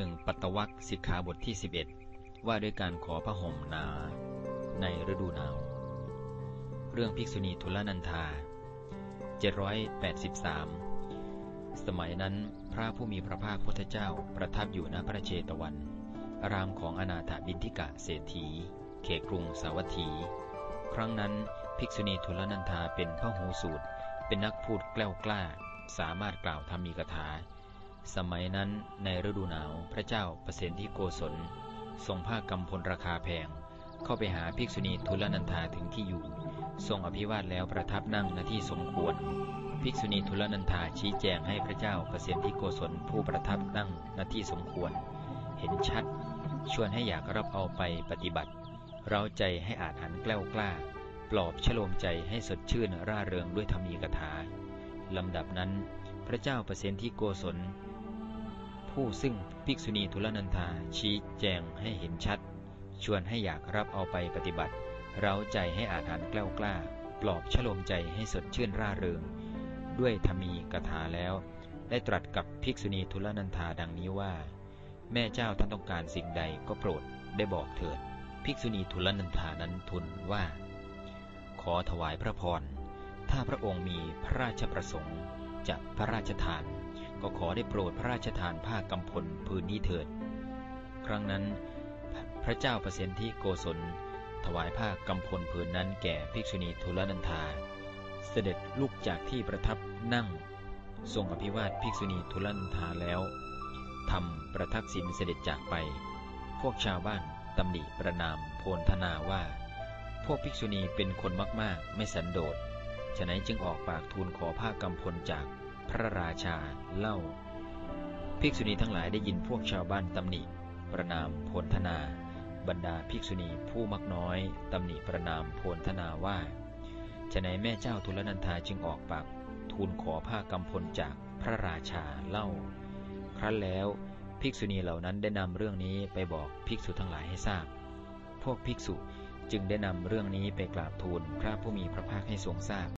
1. ปัตตวัคสิกขาบทที่ 11 ว่าด้วยการขอผ้าห่มหนา ในฤดูหนาว เรื่องภิกษุณีทุลนันธา 783 สมัยนั้นพระผู้มีพระภาคพุทธเจ้าประทับอยู่ณพระเชตวันอารามของอนาถบินทิกะเศรษฐี เขกรุงสาวัตถี ครั้งนั้นภิกษุณีทุลนันธาเป็นพระหูสูตร เป็นนักพูดแกล้วกล้า สามารถกล่าวธรรมีกถา สมัยนั้นในฤดูหนาวพระเจ้าประสิทธิโกศล ทรงผ้ากำพลราคาแพง เข้าไปหาภิกษุณีทุลนันธาถึงที่อยู่ ทรงอภิวาทแล้วประทับนั่งณที่สมควร ภิกษุณีทุลนันธาชี้แจงให้พระเจ้าประสิทธิโกศลผู้ประทับนั่งณที่สมควร เห็นชัด ชวนให้อยากรับเอาไปปฏิบัติ เราใจให้อาจหันแกล้วกล้า ปลอบชโลมใจให้สดชื่นร่าเริงด้วยธรรมีกถาลำดับนั้น พระเจ้าประสิทธิโกศล ผู้ซึ่งภิกษุณีทุลนันธาชี้แจงให้เห็นชัด ชวนให้อยากรับเอาไปปฏิบัติ เราใจให้อาจหันแกล้วกล้า ปลอบชโลมใจให้สดชื่นร่าเริง ด้วยธรรมีกถาแล้ว ได้ตรัสกับภิกษุณีทุลนันธาดังนี้ว่า แม่เจ้าท่านต้องการสิ่งใดก็โปรดได้บอกเถิด ภิกษุณีทุลนันธานั้นทูลว่า ขอถวายพระพร ถ้าพระองค์มีพระราชประสงค์จะพระราชทาน ก็ขอได้โปรดพระราชทานผ้ากำพลพื้นนี้เถิด ครั้งนั้น พระเจ้าประสิทธิโกศล ถวายผ้ากำพลผืนนั้นแก่ภิกษุณีทุลนันธา เสด็จลุกจากที่ประทับนั่ง ทรงอภิวาทภิกษุณีทุลนันธาแล้วทำประทักษิณเสด็จจากไป พวกชาวบ้านตำหนิประนามโพลธนาว่า พวกภิกษุณีเป็นคนมากๆ ไม่สันโดษฉะนั้นจึงออกปากทูลขอผ้ากำพลจาก พระราชาเล่า ภิกษุณีทั้งหลายได้ยินพวกชาวบ้านตำหนิ ประนามโพลธนา บรรดาภิกษุณีผู้มักน้อยตำหนิประนามโพลธนาว่าฉะนั้นแม่เจ้าทุลนันทาจึงออกปากทูลขอผ้ากำพลจากพระราชาเล่า ครั้นแล้วภิกษุณีเหล่านั้นได้นำเรื่องนี้ไปบอกภิกษุทั้งหลายให้ทราบ พวกภิกษุจึงได้นำเรื่องนี้ไปกราบทูลพระผู้มีพระภาคให้ทรงทราบ